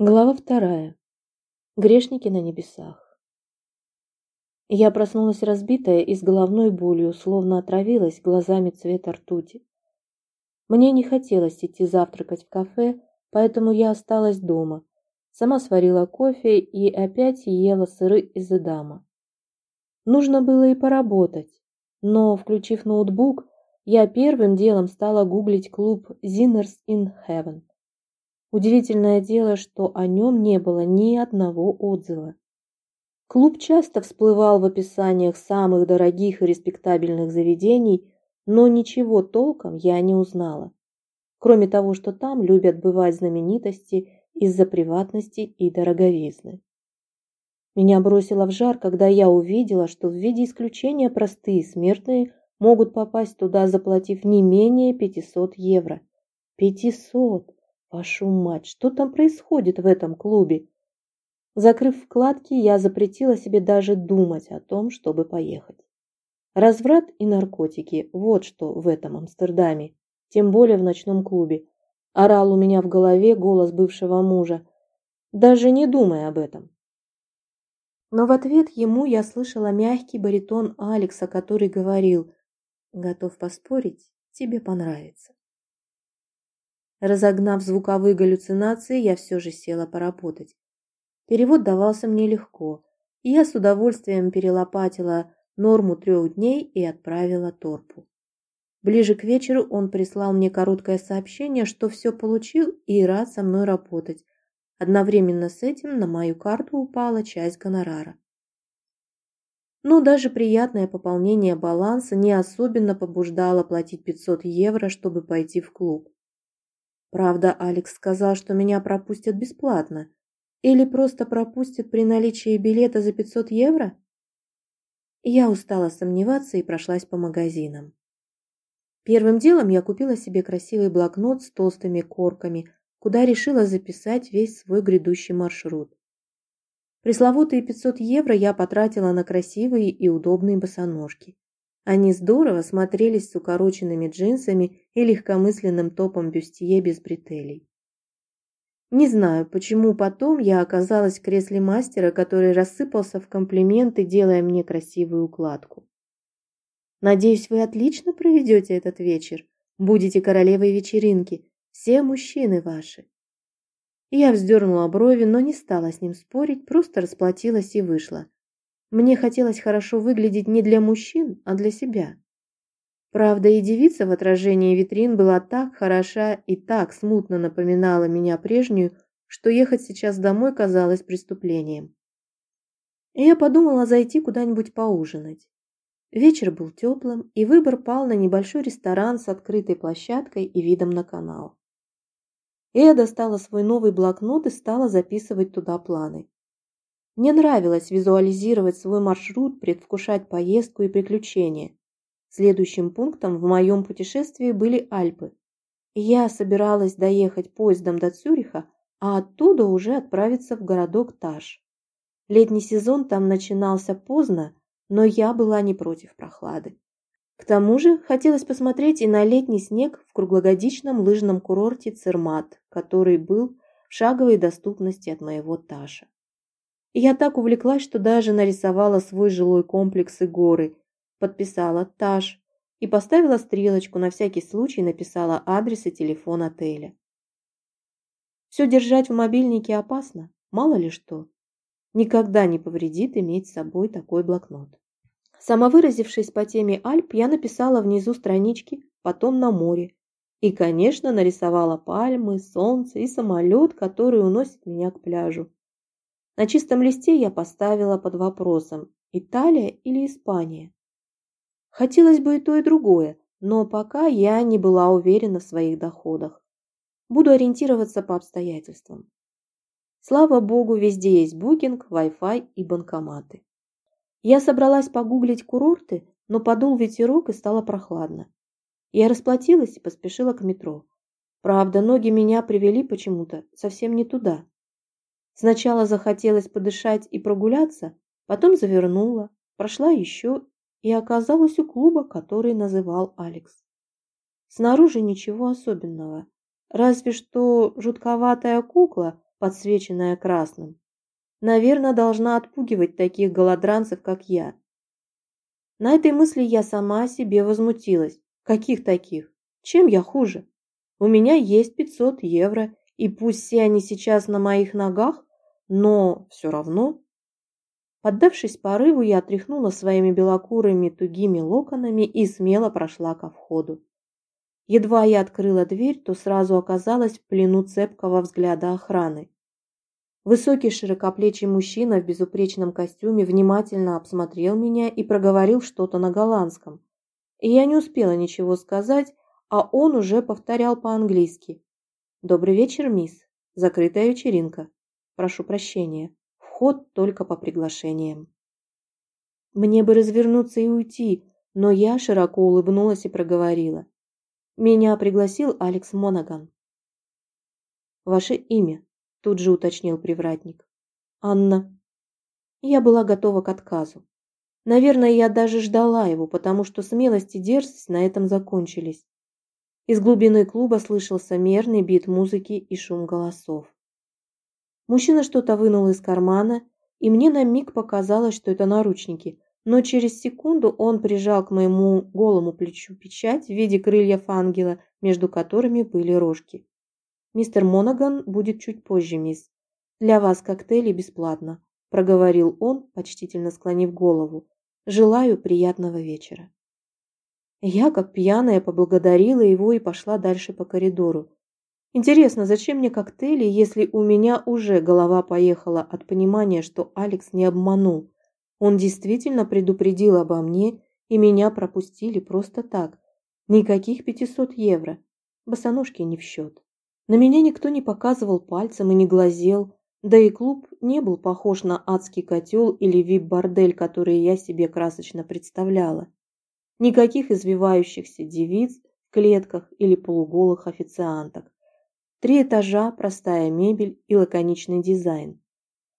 Глава вторая. Грешники на небесах. Я проснулась разбитая и с головной болью, словно отравилась глазами цвета ртути. Мне не хотелось идти завтракать в кафе, поэтому я осталась дома. Сама сварила кофе и опять ела сыры из Эдама. Нужно было и поработать, но, включив ноутбук, я первым делом стала гуглить клуб Zinners in Heaven. Удивительное дело, что о нем не было ни одного отзыва. Клуб часто всплывал в описаниях самых дорогих и респектабельных заведений, но ничего толком я не узнала. Кроме того, что там любят бывать знаменитости из-за приватности и дороговизны. Меня бросило в жар, когда я увидела, что в виде исключения простые смертные могут попасть туда, заплатив не менее 500 евро. 500! Вашу мать, что там происходит в этом клубе? Закрыв вкладки, я запретила себе даже думать о том, чтобы поехать. Разврат и наркотики – вот что в этом Амстердаме, тем более в ночном клубе. Орал у меня в голове голос бывшего мужа. Даже не думай об этом. Но в ответ ему я слышала мягкий баритон Алекса, который говорил «Готов поспорить, тебе понравится». Разогнав звуковые галлюцинации, я все же села поработать. Перевод давался мне легко, и я с удовольствием перелопатила норму трех дней и отправила Торпу. Ближе к вечеру он прислал мне короткое сообщение, что все получил и рад со мной работать. Одновременно с этим на мою карту упала часть гонорара. Но даже приятное пополнение баланса не особенно побуждало платить 500 евро, чтобы пойти в клуб. Правда, Алекс сказал, что меня пропустят бесплатно. Или просто пропустят при наличии билета за 500 евро? Я устала сомневаться и прошлась по магазинам. Первым делом я купила себе красивый блокнот с толстыми корками, куда решила записать весь свой грядущий маршрут. Пресловутые 500 евро я потратила на красивые и удобные босоножки. Они здорово смотрелись с укороченными джинсами и легкомысленным топом бюстье без бретелей. Не знаю, почему потом я оказалась в кресле мастера, который рассыпался в комплименты, делая мне красивую укладку. Надеюсь, вы отлично проведете этот вечер. Будете королевой вечеринки. Все мужчины ваши. Я вздернула брови, но не стала с ним спорить, просто расплатилась и вышла. Мне хотелось хорошо выглядеть не для мужчин, а для себя. Правда, и девица в отражении витрин была так хороша и так смутно напоминала меня прежнюю, что ехать сейчас домой казалось преступлением. И я подумала зайти куда-нибудь поужинать. Вечер был теплым, и выбор пал на небольшой ресторан с открытой площадкой и видом на канал. Я достала свой новый блокнот и стала записывать туда планы. Мне нравилось визуализировать свой маршрут, предвкушать поездку и приключения. Следующим пунктом в моем путешествии были Альпы. Я собиралась доехать поездом до Цюриха, а оттуда уже отправиться в городок Таш. Летний сезон там начинался поздно, но я была не против прохлады. К тому же хотелось посмотреть и на летний снег в круглогодичном лыжном курорте Цермат, который был в шаговой доступности от моего Таша. Я так увлеклась, что даже нарисовала свой жилой комплекс и горы, подписала «Таш» и поставила стрелочку, на всякий случай написала адрес и телефон отеля. Все держать в мобильнике опасно, мало ли что. Никогда не повредит иметь с собой такой блокнот. Самовыразившись по теме Альп, я написала внизу странички, потом на море. И, конечно, нарисовала пальмы, солнце и самолет, который уносит меня к пляжу. На чистом листе я поставила под вопросом Италия или Испания. Хотелось бы и то, и другое, но пока я не была уверена в своих доходах. Буду ориентироваться по обстоятельствам. Слава богу, везде есть букинг, Wi-Fi и банкоматы. Я собралась погуглить курорты, но подул ветерок и стало прохладно. Я расплатилась и поспешила к метро. Правда, ноги меня привели почему-то совсем не туда. Сначала захотелось подышать и прогуляться, потом завернула, прошла еще и оказалась у клуба, который называл Алекс. Снаружи ничего особенного, разве что жутковатая кукла, подсвеченная красным. Наверное, должна отпугивать таких голодранцев, как я. На этой мысли я сама себе возмутилась. Каких таких? Чем я хуже? У меня есть 500 евро, и пусть все они сейчас на моих ногах, но все равно. Поддавшись порыву, я отряхнула своими белокурыми тугими локонами и смело прошла ко входу. Едва я открыла дверь, то сразу оказалась в плену цепкого взгляда охраны. Высокий широкоплечий мужчина в безупречном костюме внимательно обсмотрел меня и проговорил что-то на голландском. И я не успела ничего сказать, а он уже повторял по-английски. «Добрый вечер, мисс. Закрытая вечеринка. Прошу прощения. Вход только по приглашениям». Мне бы развернуться и уйти, но я широко улыбнулась и проговорила. Меня пригласил Алекс Монаган. Ваше имя? Тут же уточнил привратник. Анна. Я была готова к отказу. Наверное, я даже ждала его, потому что смелость и дерзость на этом закончились. Из глубины клуба слышался мерный бит музыки и шум голосов. Мужчина что-то вынул из кармана, и мне на миг показалось, что это наручники, но через секунду он прижал к моему голому плечу печать в виде крыльев ангела, между которыми были рожки. «Мистер Монаган будет чуть позже, мисс. Для вас коктейли бесплатно», – проговорил он, почтительно склонив голову. «Желаю приятного вечера». Я, как пьяная, поблагодарила его и пошла дальше по коридору. Интересно, зачем мне коктейли, если у меня уже голова поехала от понимания, что Алекс не обманул? Он действительно предупредил обо мне, и меня пропустили просто так. Никаких 500 евро. Босоножки не в счет. На меня никто не показывал пальцем и не глазел, да и клуб не был похож на адский котел или вип-бордель, который я себе красочно представляла. Никаких извивающихся девиц в клетках или полуголых официанток. Три этажа, простая мебель и лаконичный дизайн.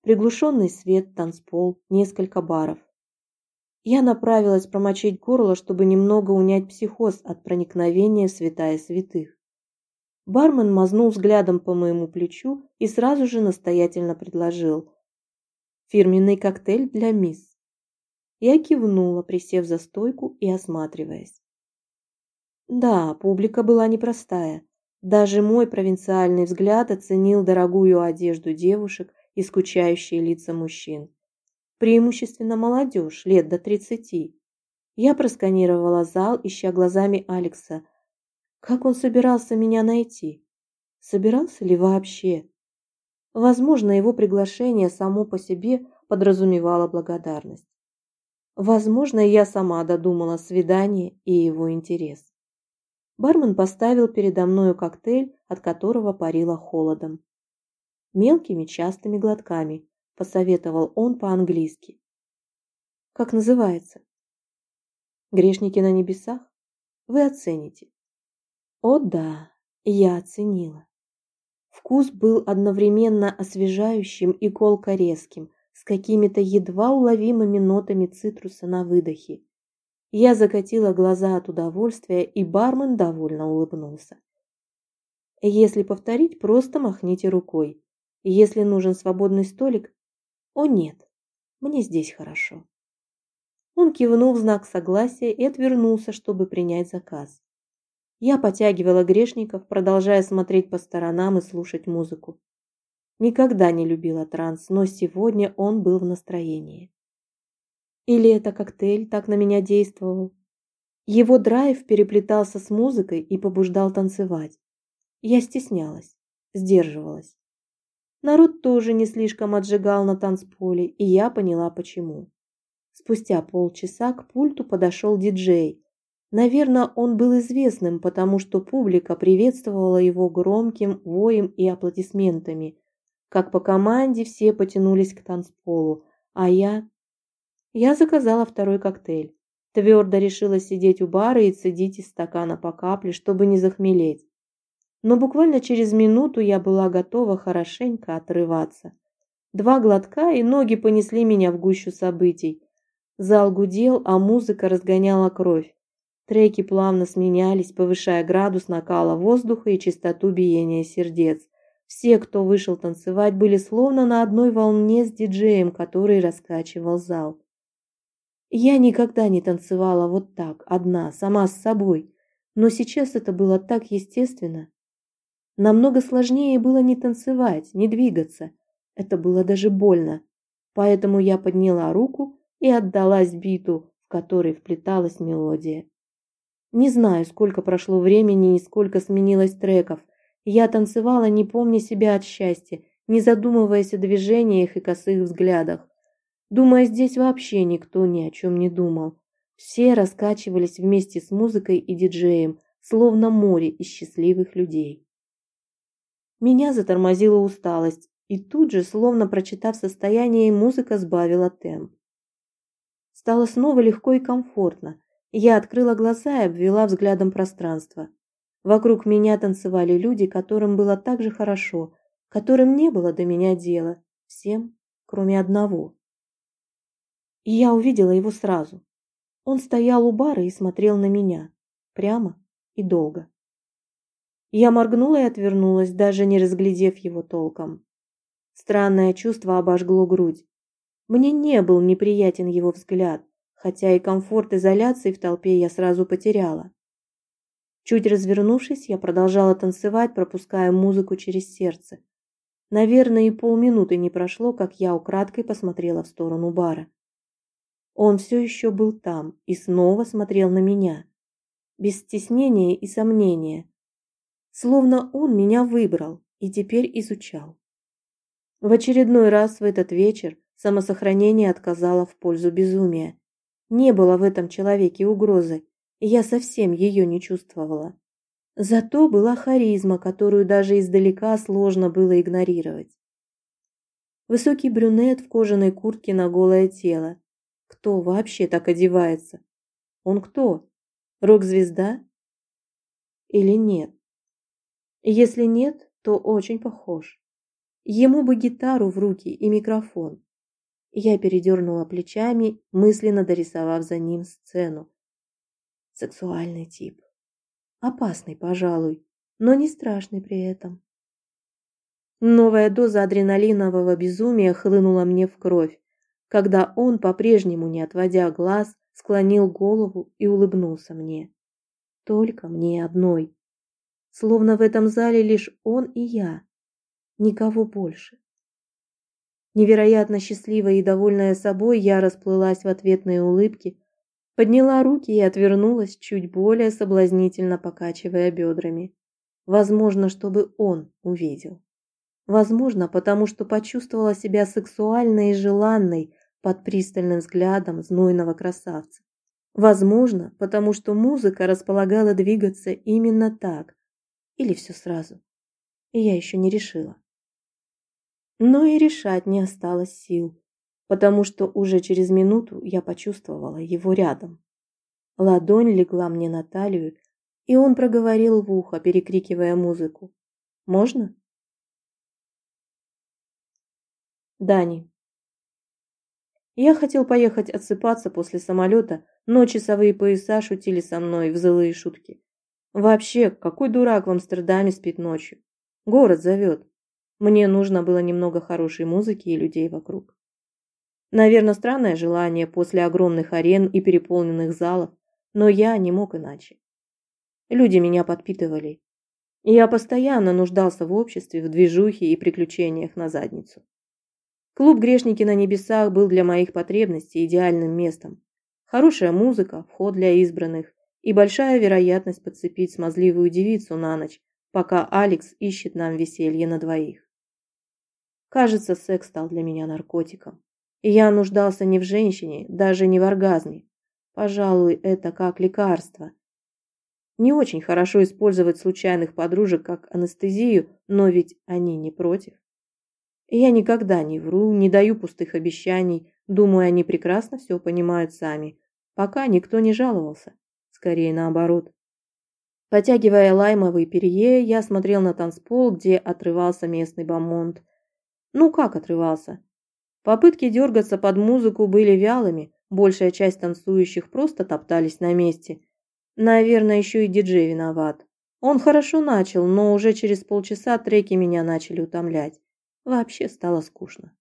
Приглушенный свет, танцпол, несколько баров. Я направилась промочить горло, чтобы немного унять психоз от проникновения святая святых. Бармен мазнул взглядом по моему плечу и сразу же настоятельно предложил. «Фирменный коктейль для мисс». Я кивнула, присев за стойку и осматриваясь. Да, публика была непростая. Даже мой провинциальный взгляд оценил дорогую одежду девушек и скучающие лица мужчин. Преимущественно молодежь, лет до тридцати. Я просканировала зал, ища глазами Алекса, как он собирался меня найти? Собирался ли вообще? Возможно, его приглашение само по себе подразумевало благодарность. Возможно, я сама додумала свидание и его интерес. Бармен поставил передо мною коктейль, от которого парило холодом. Мелкими частыми глотками, посоветовал он по-английски. Как называется? Грешники на небесах? Вы оцените. О да, я оценила. Вкус был одновременно освежающим и колко-резким, с какими-то едва уловимыми нотами цитруса на выдохе. Я закатила глаза от удовольствия, и бармен довольно улыбнулся. Если повторить, просто махните рукой. Если нужен свободный столик... О нет, мне здесь хорошо. Он кивнул в знак согласия и отвернулся, чтобы принять заказ. Я потягивала грешников, продолжая смотреть по сторонам и слушать музыку. Никогда не любила транс, но сегодня он был в настроении. Или это коктейль так на меня действовал? Его драйв переплетался с музыкой и побуждал танцевать. Я стеснялась, сдерживалась. Народ тоже не слишком отжигал на танцполе, и я поняла почему. Спустя полчаса к пульту подошел диджей, Наверное, он был известным, потому что публика приветствовала его громким воем и аплодисментами. Как по команде все потянулись к танцполу, а я... Я заказала второй коктейль. Твердо решила сидеть у бара и цедить из стакана по капле, чтобы не захмелеть. Но буквально через минуту я была готова хорошенько отрываться. Два глотка, и ноги понесли меня в гущу событий. Зал гудел, а музыка разгоняла кровь. Треки плавно сменялись, повышая градус накала воздуха и частоту биения сердец. Все, кто вышел танцевать, были словно на одной волне с диджеем, который раскачивал зал. Я никогда не танцевала вот так, одна, сама с собой, но сейчас это было так естественно. Намного сложнее было не танцевать, не двигаться. Это было даже больно. Поэтому я подняла руку и отдалась биту, в которой вплеталась мелодия. Не знаю, сколько прошло времени и сколько сменилось треков, я танцевала, не помня себя от счастья, не задумываясь о движениях и косых взглядах. Думая, здесь вообще никто ни о чем не думал. Все раскачивались вместе с музыкой и диджеем, словно море из счастливых людей. Меня затормозила усталость, и тут же, словно прочитав состояние, музыка сбавила темп. Стало снова легко и комфортно. Я открыла глаза и обвела взглядом пространство. Вокруг меня танцевали люди, которым было так же хорошо, которым не было до меня дела, всем, кроме одного. И я увидела его сразу. Он стоял у бара и смотрел на меня, прямо и долго. Я моргнула и отвернулась, даже не разглядев его толком. Странное чувство обожгло грудь. Мне не был неприятен его взгляд, хотя и комфорт изоляции в толпе я сразу потеряла. Чуть развернувшись, я продолжала танцевать, пропуская музыку через сердце. Наверное, и полминуты не прошло, как я украдкой посмотрела в сторону бара. Он все еще был там и снова смотрел на меня. Без стеснения и сомнения. Словно он меня выбрал и теперь изучал. В очередной раз в этот вечер самосохранение отказало в пользу безумия. Не было в этом человеке угрозы, я совсем ее не чувствовала. Зато была харизма, которую даже издалека сложно было игнорировать. Высокий брюнет в кожаной куртке на голое тело. Кто вообще так одевается? Он кто? Рок-звезда? Или нет? Если нет, то очень похож. Ему бы гитару в руки и микрофон. Я передернула плечами, мысленно дорисовав за ним сцену, Сексуальный тип. Опасный, пожалуй, но не страшный при этом. Новая доза адреналинового безумия хлынула мне в кровь, когда он, по-прежнему не отводя глаз, склонил голову и улыбнулся мне. Только мне одной. Словно в этом зале лишь он и я. Никого больше. Невероятно счастливая и довольная собой, я расплылась в ответные улыбки, подняла руки и отвернулась, чуть более соблазнительно покачивая бедрами. Возможно, чтобы он увидел. Возможно, потому что почувствовала себя сексуальной и желанной под пристальным взглядом знойного красавца. Возможно, потому что музыка располагала двигаться именно так. Или все сразу. И я еще не решила. Но и решать не осталось сил потому что уже через минуту я почувствовала его рядом. Ладонь легла мне на талию, и он проговорил в ухо, перекрикивая музыку. «Можно?» Дани. Я хотел поехать отсыпаться после самолета, но часовые пояса шутили со мной в злые шутки. Вообще, какой дурак в Амстердаме спит ночью? Город зовет. Мне нужно было немного хорошей музыки и людей вокруг. Наверное, странное желание после огромных арен и переполненных залов, но я не мог иначе. Люди меня подпитывали. Я постоянно нуждался в обществе, в движухе и приключениях на задницу. Клуб «Грешники на небесах» был для моих потребностей идеальным местом. Хорошая музыка, вход для избранных и большая вероятность подцепить смазливую девицу на ночь, пока Алекс ищет нам веселье на двоих. Кажется, секс стал для меня наркотиком. И я нуждался не в женщине, даже не в оргазме. Пожалуй, это как лекарство. Не очень хорошо использовать случайных подружек как анестезию, но ведь они не против. Я никогда не вру, не даю пустых обещаний, думаю, они прекрасно все понимают сами. Пока никто не жаловался. Скорее наоборот. Потягивая лаймовый перье, я смотрел на танцпол, где отрывался местный бомонд. Ну как отрывался? Попытки дергаться под музыку были вялыми, большая часть танцующих просто топтались на месте. Наверное, еще и диджей виноват. Он хорошо начал, но уже через полчаса треки меня начали утомлять. Вообще стало скучно.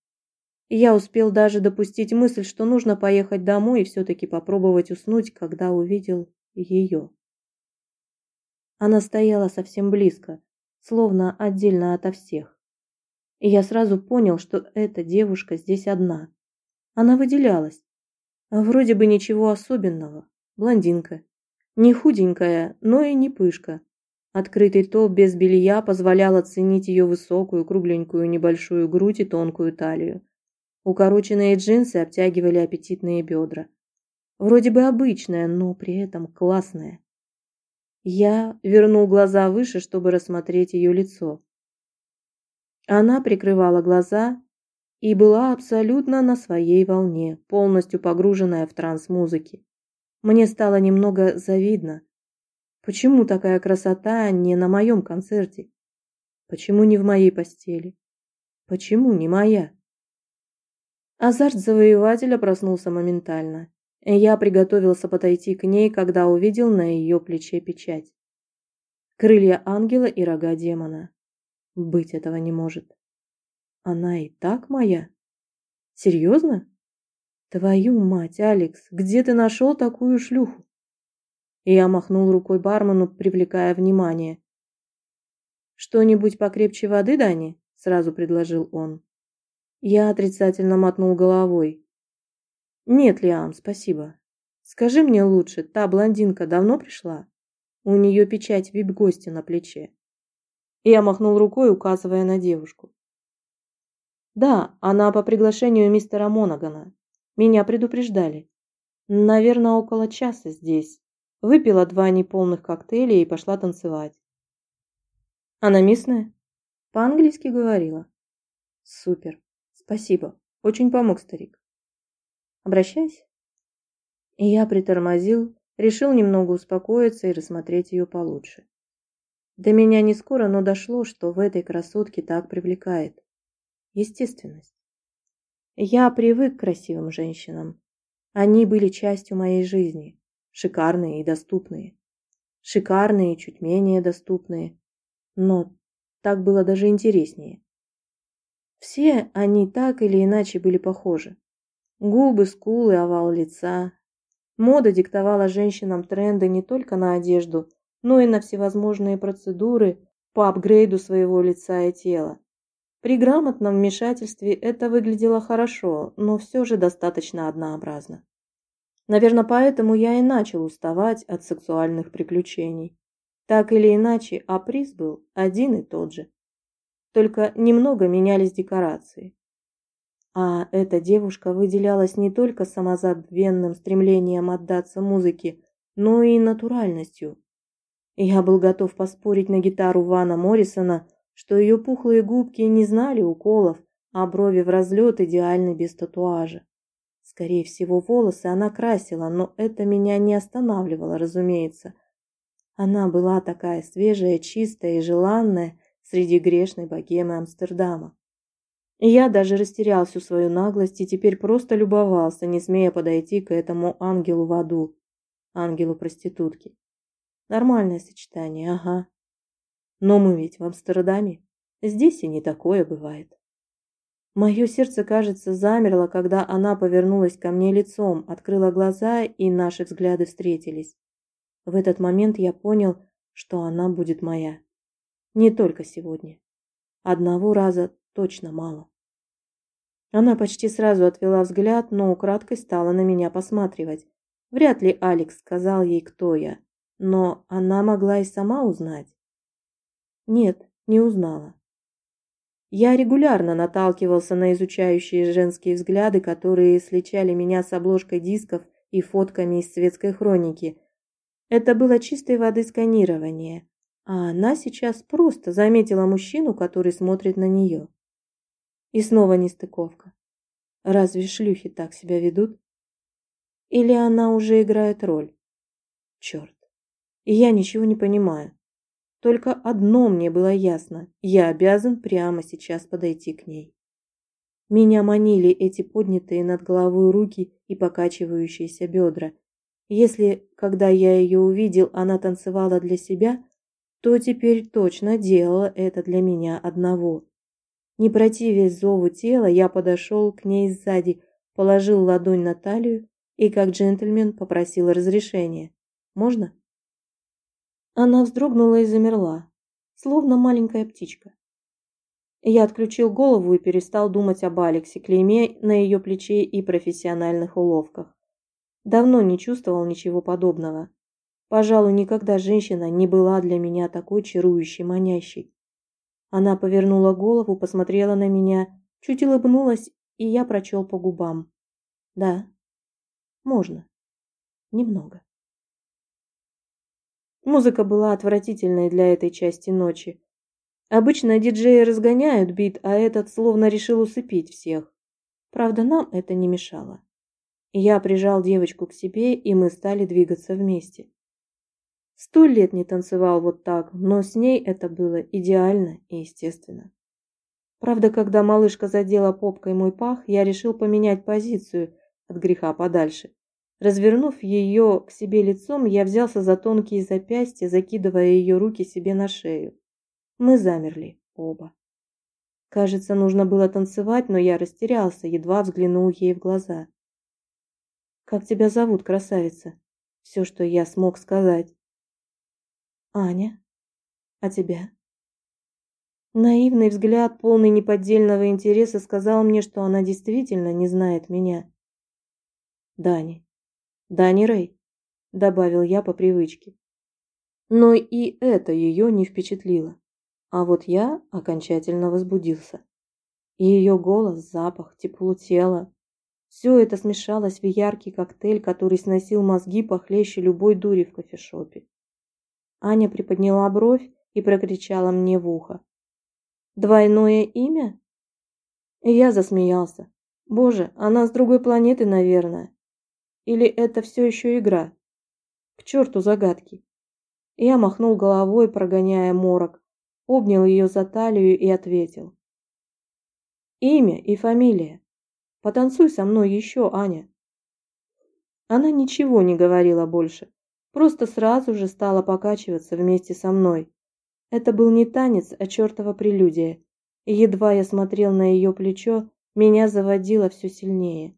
Я успел даже допустить мысль, что нужно поехать домой и все-таки попробовать уснуть, когда увидел ее. Она стояла совсем близко, словно отдельно ото всех. И я сразу понял, что эта девушка здесь одна. Она выделялась. Вроде бы ничего особенного. Блондинка. Не худенькая, но и не пышка. Открытый топ без белья позволял оценить ее высокую, кругленькую, небольшую грудь и тонкую талию. Укороченные джинсы обтягивали аппетитные бедра. Вроде бы обычная, но при этом классная. Я вернул глаза выше, чтобы рассмотреть ее лицо. Она прикрывала глаза и была абсолютно на своей волне, полностью погруженная в транс музыки. Мне стало немного завидно. Почему такая красота не на моем концерте? Почему не в моей постели? Почему не моя? Азарт завоевателя проснулся моментально. Я приготовился подойти к ней, когда увидел на ее плече печать. Крылья ангела и рога демона. Быть этого не может. Она и так моя? Серьезно? Твою мать, Алекс, где ты нашел такую шлюху? Я махнул рукой бармену, привлекая внимание. «Что-нибудь покрепче воды, Дани?» – сразу предложил он. Я отрицательно мотнул головой. «Нет, Лиам, спасибо. Скажи мне лучше, та блондинка давно пришла? У нее печать вип-гостя на плече». Я махнул рукой, указывая на девушку. Да, она по приглашению мистера Монагана. Меня предупреждали. Наверное, около часа здесь. Выпила два неполных коктейля и пошла танцевать. Она местная? По-английски говорила. Супер. Спасибо. Очень помог старик. Обращайся. И я притормозил, решил немного успокоиться и рассмотреть ее получше. До меня не скоро, но дошло, что в этой красотке так привлекает. Естественность. Я привык к красивым женщинам. Они были частью моей жизни. Шикарные и доступные. Шикарные чуть менее доступные. Но так было даже интереснее. Все они так или иначе были похожи. Губы, скулы, овал лица. Мода диктовала женщинам тренды не только на одежду, но и на всевозможные процедуры по апгрейду своего лица и тела. При грамотном вмешательстве это выглядело хорошо, но все же достаточно однообразно. Наверное, поэтому я и начал уставать от сексуальных приключений. Так или иначе, а приз был один и тот же. Только немного менялись декорации. А эта девушка выделялась не только самозабвенным стремлением отдаться музыке, но и натуральностью, я был готов поспорить на гитару Вана Моррисона, что ее пухлые губки не знали уколов, а брови в разлет идеальны без татуажа. Скорее всего, волосы она красила, но это меня не останавливало, разумеется. Она была такая свежая, чистая и желанная среди грешной богемы Амстердама. я даже растерял всю свою наглость и теперь просто любовался, не смея подойти к этому ангелу в аду, ангелу проститутки. Нормальное сочетание, ага. Но мы ведь в Амстердаме. Здесь и не такое бывает. Мое сердце, кажется, замерло, когда она повернулась ко мне лицом, открыла глаза, и наши взгляды встретились. В этот момент я понял, что она будет моя. Не только сегодня. Одного раза точно мало. Она почти сразу отвела взгляд, но украдкой стала на меня посматривать. Вряд ли Алекс сказал ей, кто я. Но она могла и сама узнать. Нет, не узнала. Я регулярно наталкивался на изучающие женские взгляды, которые сличали меня с обложкой дисков и фотками из светской хроники. Это было чистой воды сканирование, а она сейчас просто заметила мужчину, который смотрит на нее. И снова нестыковка. Разве шлюхи так себя ведут? Или она уже играет роль? Черт и я ничего не понимаю. Только одно мне было ясно – я обязан прямо сейчас подойти к ней. Меня манили эти поднятые над головой руки и покачивающиеся бедра. Если, когда я ее увидел, она танцевала для себя, то теперь точно делала это для меня одного. Не противясь зову тела, я подошел к ней сзади, положил ладонь на талию и, как джентльмен, попросил разрешения. «Можно?» Она вздрогнула и замерла, словно маленькая птичка. Я отключил голову и перестал думать об Алексе, клейме на ее плече и профессиональных уловках. Давно не чувствовал ничего подобного. Пожалуй, никогда женщина не была для меня такой чарующей, манящей. Она повернула голову, посмотрела на меня, чуть улыбнулась, и я прочел по губам. Да, можно. Немного. Музыка была отвратительной для этой части ночи. Обычно диджеи разгоняют бит, а этот словно решил усыпить всех. Правда, нам это не мешало. Я прижал девочку к себе, и мы стали двигаться вместе. Сто лет не танцевал вот так, но с ней это было идеально и естественно. Правда, когда малышка задела попкой мой пах, я решил поменять позицию от греха подальше. Развернув ее к себе лицом, я взялся за тонкие запястья, закидывая ее руки себе на шею. Мы замерли оба. Кажется, нужно было танцевать, но я растерялся, едва взглянул ей в глаза. «Как тебя зовут, красавица?» Все, что я смог сказать. Аня, а тебя? Наивный взгляд, полный неподдельного интереса, сказал мне, что она действительно не знает меня. Дани. Дани Рэй, добавил я по привычке. Но и это ее не впечатлило. А вот я окончательно возбудился. Ее голос, запах, тепло тела. Все это смешалось в яркий коктейль, который сносил мозги похлеще любой дури в кофешопе. Аня приподняла бровь и прокричала мне в ухо. «Двойное имя?» Я засмеялся. «Боже, она с другой планеты, наверное. Или это все еще игра? К черту загадки!» Я махнул головой, прогоняя морок, обнял ее за талию и ответил. «Имя и фамилия. Потанцуй со мной еще, Аня». Она ничего не говорила больше, Просто сразу же стала покачиваться вместе со мной. Это был не танец, а чертова прелюдия. И едва я смотрел на ее плечо, меня заводило все сильнее.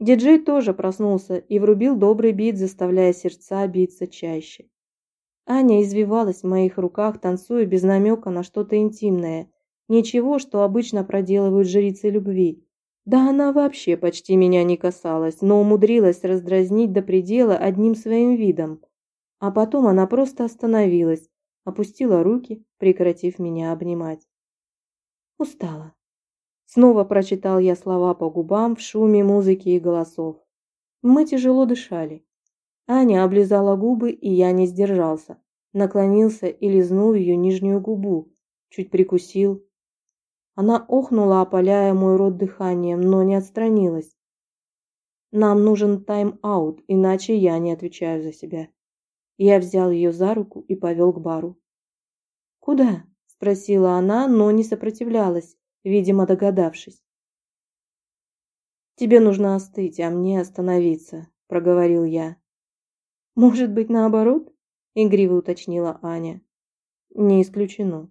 Диджей тоже проснулся и врубил добрый бит, заставляя сердца биться чаще. Аня извивалась в моих руках, танцуя без намека на что-то интимное. Ничего, что обычно проделывают жрицы любви. Да она вообще почти меня не касалась, но умудрилась раздразнить до предела одним своим видом. А потом она просто остановилась, опустила руки, прекратив меня обнимать. Устала. Снова прочитал я слова по губам в шуме музыки и голосов. Мы тяжело дышали. Аня облизала губы, и я не сдержался. Наклонился и лизнул ее нижнюю губу, чуть прикусил, она охнула, опаляя мой рот дыханием, но не отстранилась. Нам нужен тайм-аут, иначе я не отвечаю за себя. Я взял ее за руку и повел к бару. «Куда?» – спросила она, но не сопротивлялась, видимо, догадавшись. «Тебе нужно остыть, а мне остановиться», – проговорил я. «Может быть, наоборот?» – игриво уточнила Аня. «Не исключено».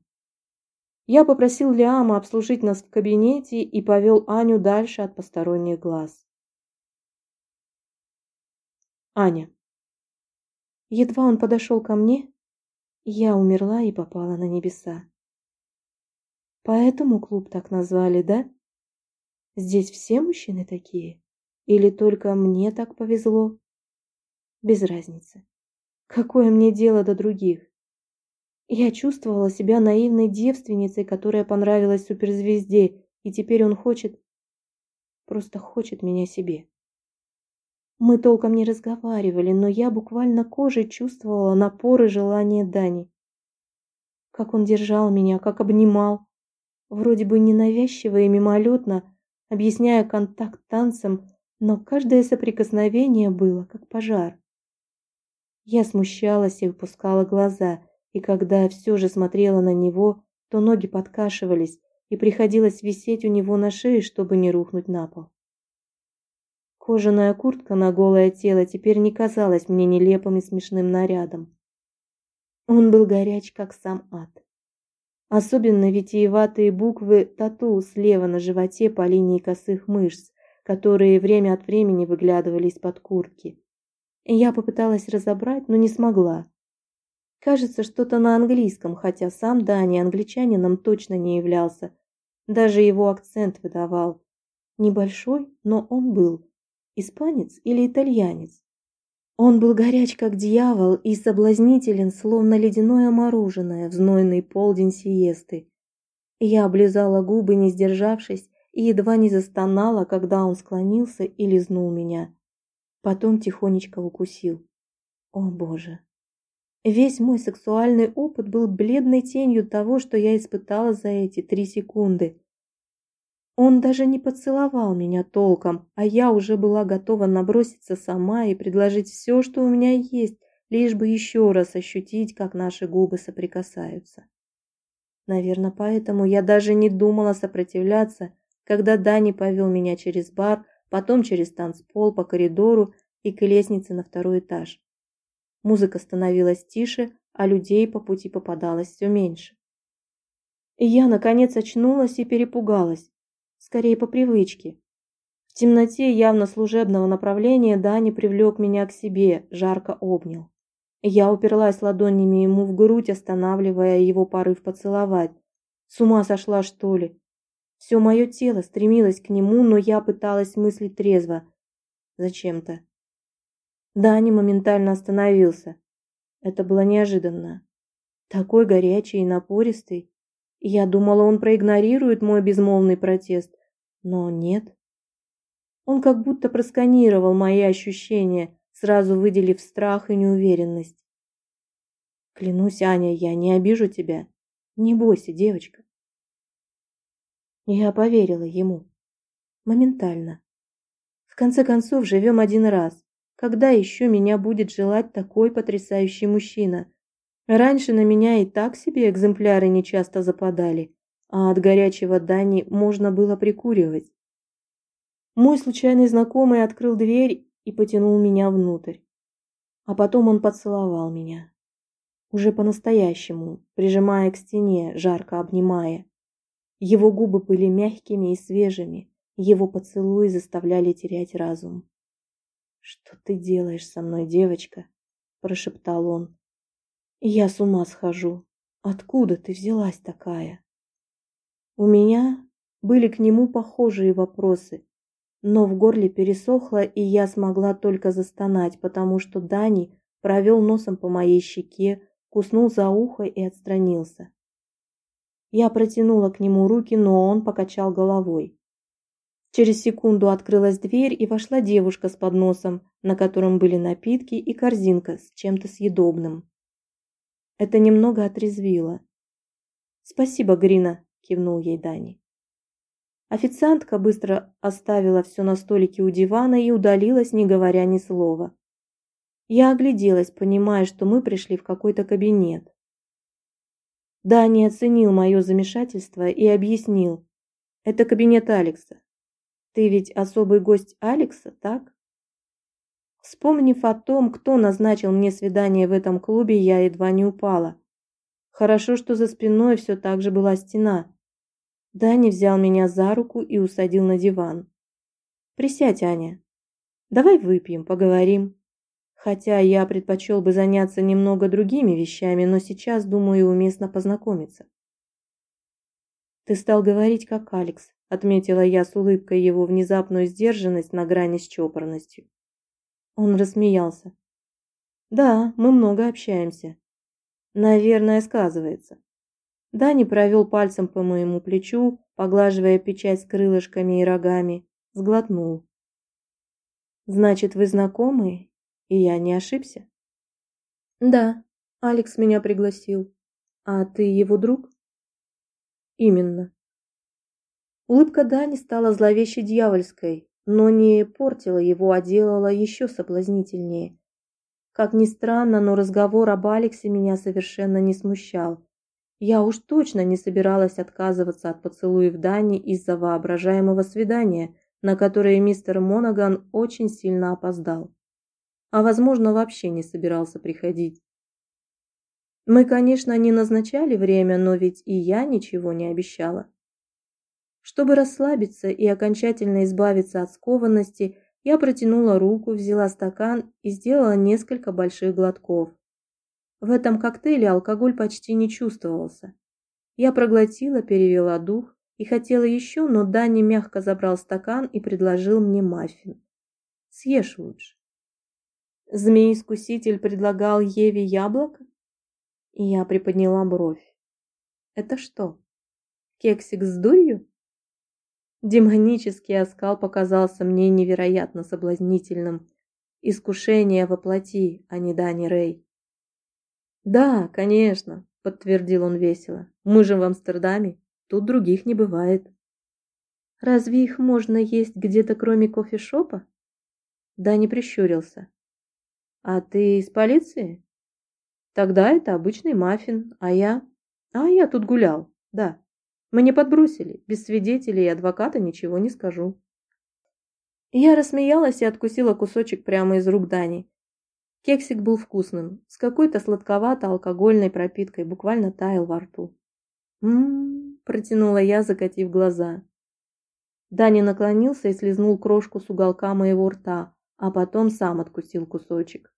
Я попросил Лиама обслужить нас в кабинете и повел Аню дальше от посторонних глаз. Аня. Едва он подошел ко мне, я умерла и попала на небеса. Поэтому клуб так назвали, да? Здесь все мужчины такие? Или только мне так повезло? Без разницы. Какое мне дело до других? Я чувствовала себя наивной девственницей, которая понравилась суперзвезде, и теперь он хочет... Просто хочет меня себе. Мы толком не разговаривали, но я буквально кожей чувствовала напор и желание Дани. Как он держал меня, как обнимал. Вроде бы ненавязчиво и мимолетно, объясняя контакт танцем, но каждое соприкосновение было как пожар. Я смущалась и выпускала глаза, и когда все же смотрела на него, то ноги подкашивались, и приходилось висеть у него на шее, чтобы не рухнуть на пол. Кожаная куртка на голое тело теперь не казалась мне нелепым и смешным нарядом. Он был горяч, как сам ад. Особенно витиеватые буквы тату слева на животе по линии косых мышц, которые время от времени выглядывали из-под куртки. Я попыталась разобрать, но не смогла. Кажется, что-то на английском, хотя сам Дани англичанином точно не являлся. Даже его акцент выдавал. Небольшой, но он был. Испанец или итальянец? Он был горяч, как дьявол, и соблазнителен, словно ледяное мороженое в знойный полдень сиесты. Я облизала губы, не сдержавшись, и едва не застонала, когда он склонился и лизнул меня. Потом тихонечко укусил. О, Боже! Весь мой сексуальный опыт был бледной тенью того, что я испытала за эти три секунды. Он даже не поцеловал меня толком, а я уже была готова наброситься сама и предложить все, что у меня есть, лишь бы еще раз ощутить, как наши губы соприкасаются. Наверное, поэтому я даже не думала сопротивляться, когда Дани повел меня через бар, потом через танцпол по коридору и к лестнице на второй этаж. Музыка становилась тише, а людей по пути попадалось все меньше. Я, наконец, очнулась и перепугалась скорее по привычке. В темноте явно служебного направления Дани привлек меня к себе, жарко обнял. Я уперлась ладонями ему в грудь, останавливая его порыв поцеловать. С ума сошла, что ли? Все мое тело стремилось к нему, но я пыталась мыслить трезво. Зачем-то. Дани моментально остановился. Это было неожиданно. Такой горячий и напористый. Я думала, он проигнорирует мой безмолвный протест, но нет. Он как будто просканировал мои ощущения, сразу выделив страх и неуверенность. Клянусь, Аня, я не обижу тебя. Не бойся, девочка. Я поверила ему. Моментально. В конце концов, живем один раз. Когда еще меня будет желать такой потрясающий мужчина? Раньше на меня и так себе экземпляры нечасто западали, а от горячего Дани можно было прикуривать. Мой случайный знакомый открыл дверь и потянул меня внутрь. А потом он поцеловал меня. Уже по-настоящему, прижимая к стене, жарко обнимая. Его губы были мягкими и свежими, его поцелуи заставляли терять разум. «Что ты делаешь со мной, девочка?» – прошептал он. Я с ума схожу. Откуда ты взялась такая? У меня были к нему похожие вопросы, но в горле пересохло, и я смогла только застонать, потому что Дани провел носом по моей щеке, куснул за ухо и отстранился. Я протянула к нему руки, но он покачал головой. Через секунду открылась дверь, и вошла девушка с подносом, на котором были напитки и корзинка с чем-то съедобным. Это немного отрезвило. «Спасибо, Грина», – кивнул ей Дани. Официантка быстро оставила все на столике у дивана и удалилась, не говоря ни слова. Я огляделась, понимая, что мы пришли в какой-то кабинет. Дани оценил мое замешательство и объяснил. «Это кабинет Алекса. Ты ведь особый гость Алекса, так?» Вспомнив о том, кто назначил мне свидание в этом клубе, я едва не упала. Хорошо, что за спиной все так же была стена. Дани взял меня за руку и усадил на диван. «Присядь, Аня. Давай выпьем, поговорим. Хотя я предпочел бы заняться немного другими вещами, но сейчас, думаю, уместно познакомиться». «Ты стал говорить, как Алекс», — отметила я с улыбкой его внезапную сдержанность на грани с чопорностью. Он рассмеялся. Да, мы много общаемся. Наверное, сказывается. Дани провел пальцем по моему плечу, поглаживая печать с крылышками и рогами, сглотнул. Значит, вы знакомы, и я не ошибся? Да, Алекс меня пригласил. А ты его друг? Именно. Улыбка Дани стала зловеще дьявольской, но не портила его, а делала еще соблазнительнее. Как ни странно, но разговор об Алексе меня совершенно не смущал. Я уж точно не собиралась отказываться от поцелуев Дани из-за воображаемого свидания, на которое мистер Монаган очень сильно опоздал. А возможно, вообще не собирался приходить. Мы, конечно, не назначали время, но ведь и я ничего не обещала. Чтобы расслабиться и окончательно избавиться от скованности, я протянула руку, взяла стакан и сделала несколько больших глотков. В этом коктейле алкоголь почти не чувствовался. Я проглотила, перевела дух и хотела еще, но Дани мягко забрал стакан и предложил мне маффин. Съешь лучше. Змей-искуситель предлагал Еве яблоко? И я приподняла бровь. Это что, кексик с дурью? Демонический оскал показался мне невероятно соблазнительным. Искушение воплоти, а не Дани Рэй. «Да, конечно», — подтвердил он весело. «Мы же в Амстердаме, тут других не бывает». «Разве их можно есть где-то кроме кофешопа?» Да не прищурился. «А ты из полиции?» «Тогда это обычный маффин, а я...» «А я тут гулял, да. Мне подбросили, без свидетелей и адвоката ничего не скажу». Я рассмеялась и откусила кусочек прямо из рук Дани. Кексик был вкусным, с какой-то сладковато-алкогольной пропиткой, буквально таял во рту. «М-м-м», протянула я, закатив глаза. Даня наклонился и слезнул крошку с уголка моего рта, а потом сам откусил кусочек.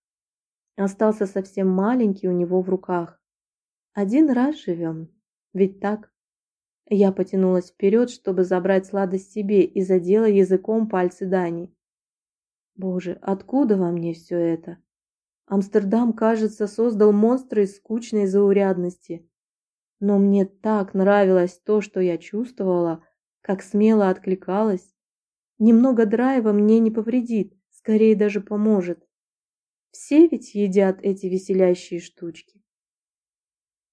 Остался совсем маленький у него в руках. Один раз живем, ведь так? Я потянулась вперед, чтобы забрать сладость себе и задела языком пальцы Дани. Боже, откуда во мне все это? Амстердам, кажется, создал монстра из скучной заурядности. Но мне так нравилось то, что я чувствовала, как смело откликалась. Немного драйва мне не повредит, скорее даже поможет. Все ведь едят эти веселящие штучки.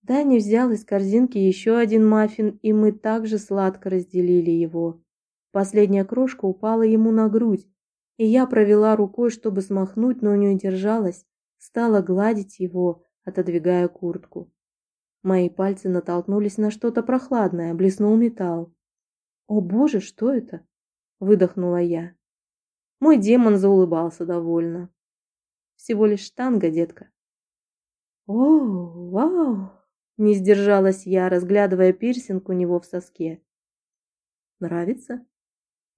Даня взял из корзинки еще один маффин, и мы также сладко разделили его. Последняя крошка упала ему на грудь, и я провела рукой, чтобы смахнуть, но не удержалась стала гладить его, отодвигая куртку. Мои пальцы натолкнулись на что-то прохладное, блеснул металл. «О боже, что это?» – выдохнула я. Мой демон заулыбался довольно. «Всего лишь штанга, детка». «О, вау!» – не сдержалась я, разглядывая пирсинг у него в соске. «Нравится?»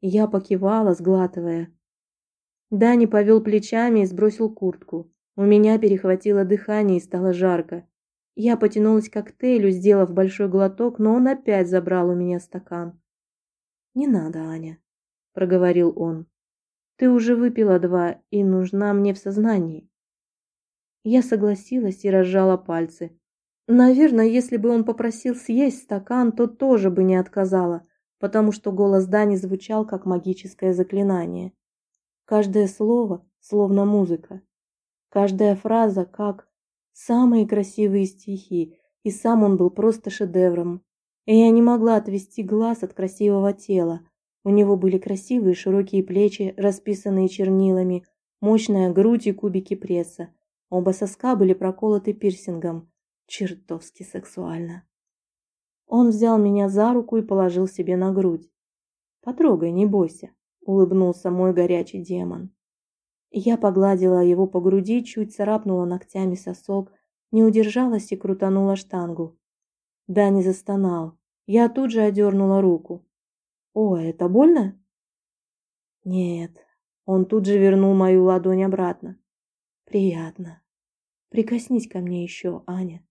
Я покивала, сглатывая. Дани повел плечами и сбросил куртку. У меня перехватило дыхание и стало жарко. Я потянулась к коктейлю, сделав большой глоток, но он опять забрал у меня стакан. «Не надо, Аня», — проговорил он. «Ты уже выпила два и нужна мне в сознании». Я согласилась и разжала пальцы. Наверное, если бы он попросил съесть стакан, то тоже бы не отказала, потому что голос Дани звучал как магическое заклинание. Каждое слово словно музыка. Каждая фраза как самые красивые стихи, и сам он был просто шедевром. И я не могла отвести глаз от красивого тела. У него были красивые широкие плечи, расписанные чернилами, мощная грудь и кубики пресса. Оба соска были проколоты пирсингом. Чертовски сексуально. Он взял меня за руку и положил себе на грудь. «Потрогай, не бойся», — улыбнулся мой горячий демон. Я погладила его по груди, чуть царапнула ногтями сосок, не удержалась и крутанула штангу. Дани застонал. Я тут же одернула руку. «О, это больно?» «Нет». Он тут же вернул мою ладонь обратно. «Приятно. Прикоснись ко мне еще, Аня».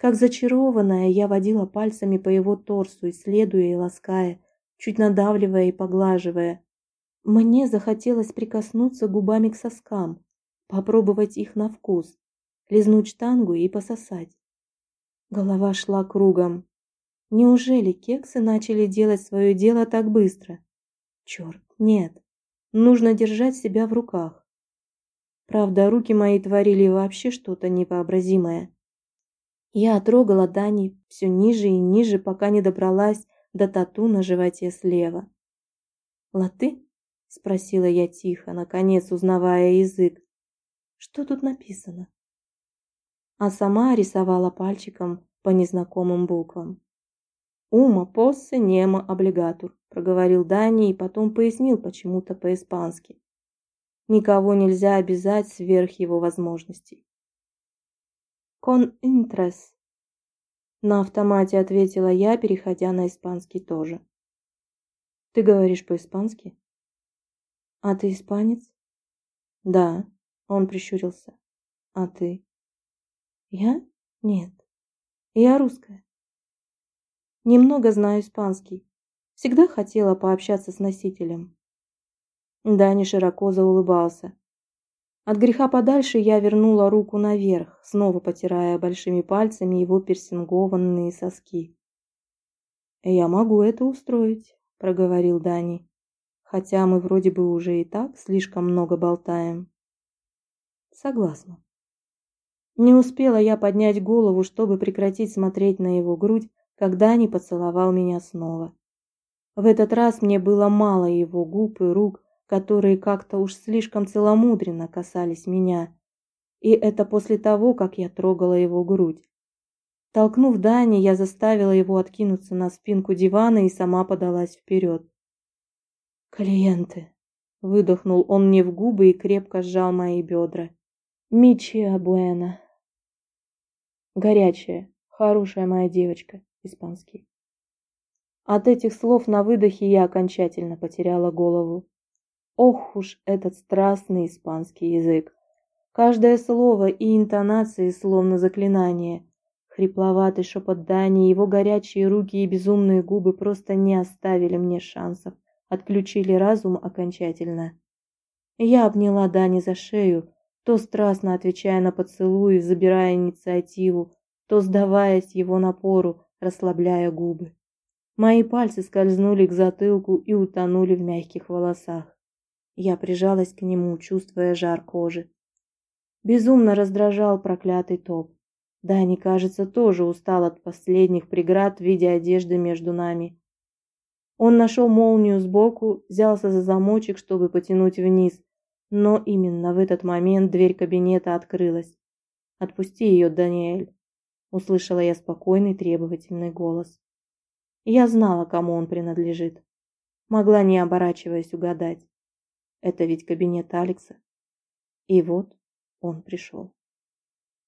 Как зачарованная, я водила пальцами по его торсу, исследуя и лаская, чуть надавливая и поглаживая. Мне захотелось прикоснуться губами к соскам, попробовать их на вкус, лизнуть штангу и пососать. Голова шла кругом. Неужели кексы начали делать свое дело так быстро? Черт, нет. Нужно держать себя в руках. Правда, руки мои творили вообще что-то невообразимое. Я трогала Дани все ниже и ниже, пока не добралась до тату на животе слева. Латы? спросила я тихо, наконец узнавая язык. Что тут написано? А сама рисовала пальчиком по незнакомым буквам. «Ума поссе нема облигатур», – проговорил Дани и потом пояснил почему-то по-испански. «Никого нельзя обязать сверх его возможностей». «Con interés», — на автомате ответила я, переходя на испанский тоже. «Ты говоришь по-испански?» «А ты испанец?» «Да», — он прищурился. «А ты?» «Я? Нет. Я русская. Немного знаю испанский. Всегда хотела пообщаться с носителем». Дани широко заулыбался. От греха подальше я вернула руку наверх, снова потирая большими пальцами его персингованные соски. «Я могу это устроить», — проговорил Дани хотя мы вроде бы уже и так слишком много болтаем. Согласна. Не успела я поднять голову, чтобы прекратить смотреть на его грудь, когда не поцеловал меня снова. В этот раз мне было мало его губ и рук, которые как-то уж слишком целомудренно касались меня. И это после того, как я трогала его грудь. Толкнув Дани, я заставила его откинуться на спинку дивана и сама подалась вперед. «Клиенты!» – выдохнул он мне в губы и крепко сжал мои бедра. «Мичиа буэна!» «Горячая, хорошая моя девочка!» – испанский. От этих слов на выдохе я окончательно потеряла голову. Ох уж этот страстный испанский язык! Каждое слово и интонации словно заклинание. Хрипловатый шепот Дани, его горячие руки и безумные губы просто не оставили мне шансов отключили разум окончательно. Я обняла Дани за шею, то страстно отвечая на поцелуи, забирая инициативу, то сдаваясь его напору, расслабляя губы. Мои пальцы скользнули к затылку и утонули в мягких волосах. Я прижалась к нему, чувствуя жар кожи. Безумно раздражал проклятый топ. Дани, кажется, тоже устал от последних преград в виде одежды между нами. Он нашел молнию сбоку, взялся за замочек, чтобы потянуть вниз, но именно в этот момент дверь кабинета открылась. «Отпусти ее, Даниэль», — услышала я спокойный требовательный голос. Я знала, кому он принадлежит. Могла, не оборачиваясь, угадать. Это ведь кабинет Алекса. И вот он пришел.